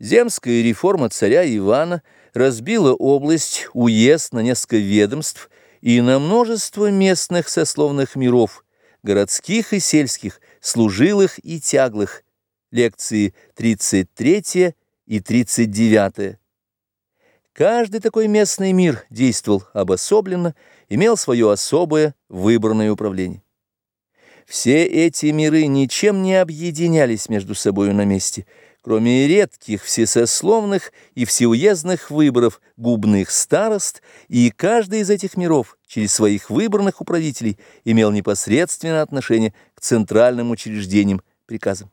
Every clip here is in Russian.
Земская реформа царя Ивана разбила область, уезд на несколько ведомств и на множество местных сословных миров, городских и сельских, служилых и тяглых. Лекции 33 и 39. Каждый такой местный мир действовал обособленно, имел свое особое выбранное управление. Все эти миры ничем не объединялись между собою на месте – кроме редких всесословных и всеуездных выборов губных старост, и каждый из этих миров через своих выбранных управителей имел непосредственное отношение к центральным учреждениям приказам.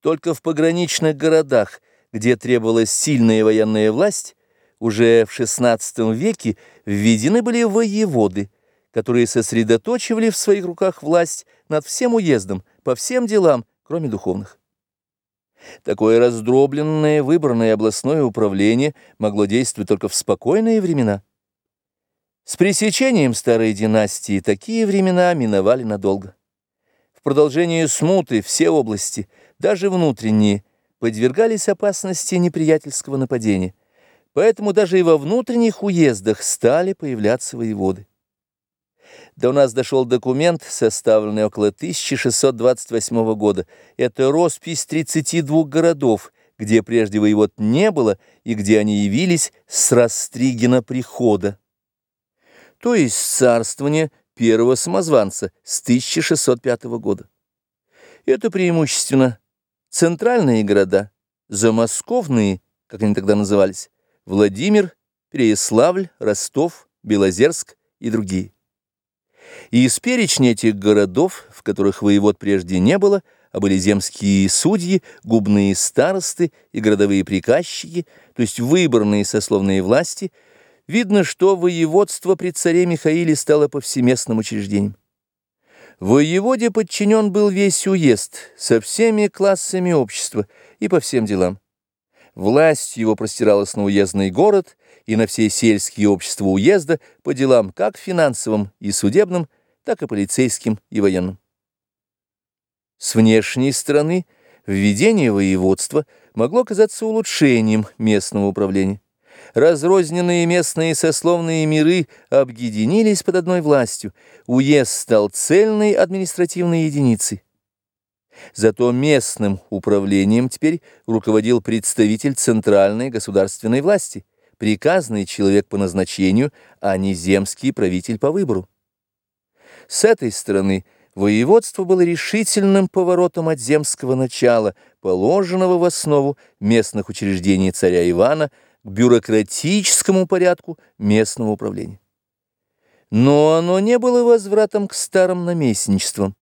Только в пограничных городах, где требовалась сильная военная власть, уже в XVI веке введены были воеводы, которые сосредоточивали в своих руках власть над всем уездом, по всем делам, кроме духовных. Такое раздробленное, выбранное областное управление могло действовать только в спокойные времена. С пресечением старой династии такие времена миновали надолго. В продолжение смуты все области, даже внутренние, подвергались опасности неприятельского нападения, поэтому даже и во внутренних уездах стали появляться воеводы. До нас дошел документ, составленный около 1628 года. Это роспись 32 городов, где прежде воевод не было и где они явились с Растригина прихода. То есть царствование первого самозванца с 1605 года. Это преимущественно центральные города, замосковные, как они тогда назывались, Владимир, Переяславль, Ростов, Белозерск и другие. И из перечня этих городов, в которых воевод прежде не было, а были земские судьи, губные старосты и городовые приказчики, то есть выборные сословные власти, видно, что воеводство при царе Михаиле стало повсеместным учреждением. Воеводе подчинен был весь уезд со всеми классами общества и по всем делам. Власть его простиралась на уездный город и на все сельские общества уезда по делам как финансовым и судебным, так и полицейским и военным. С внешней стороны введение воеводства могло казаться улучшением местного управления. Разрозненные местные сословные миры объединились под одной властью, уезд стал цельной административной единицей. Зато местным управлением теперь руководил представитель центральной государственной власти, приказный человек по назначению, а не земский правитель по выбору. С этой стороны воеводство было решительным поворотом от земского начала, положенного в основу местных учреждений царя Ивана, к бюрократическому порядку местного управления. Но оно не было возвратом к старым наместничествам.